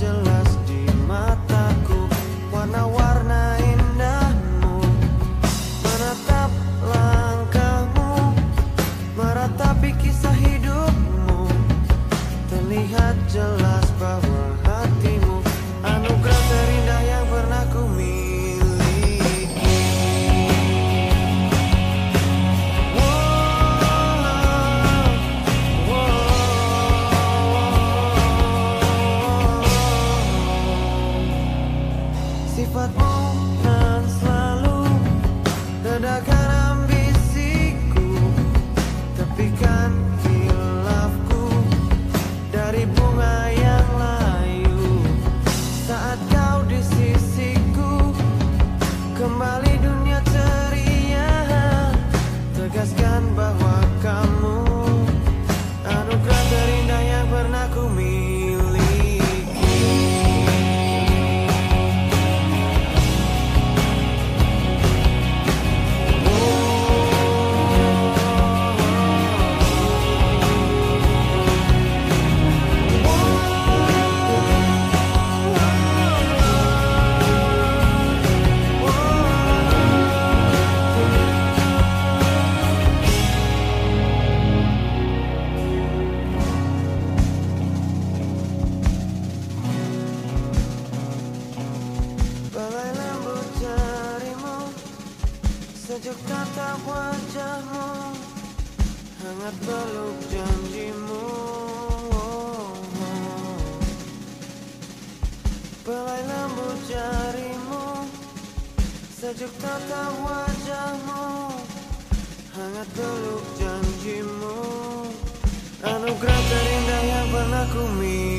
angel tatap wajahmu Hangat peluk janjimu. Balai lembut jarimu. Sejuk tatap wajahmu. Hangat peluk janjimu. Anugerah terindah yang pernah ku miliki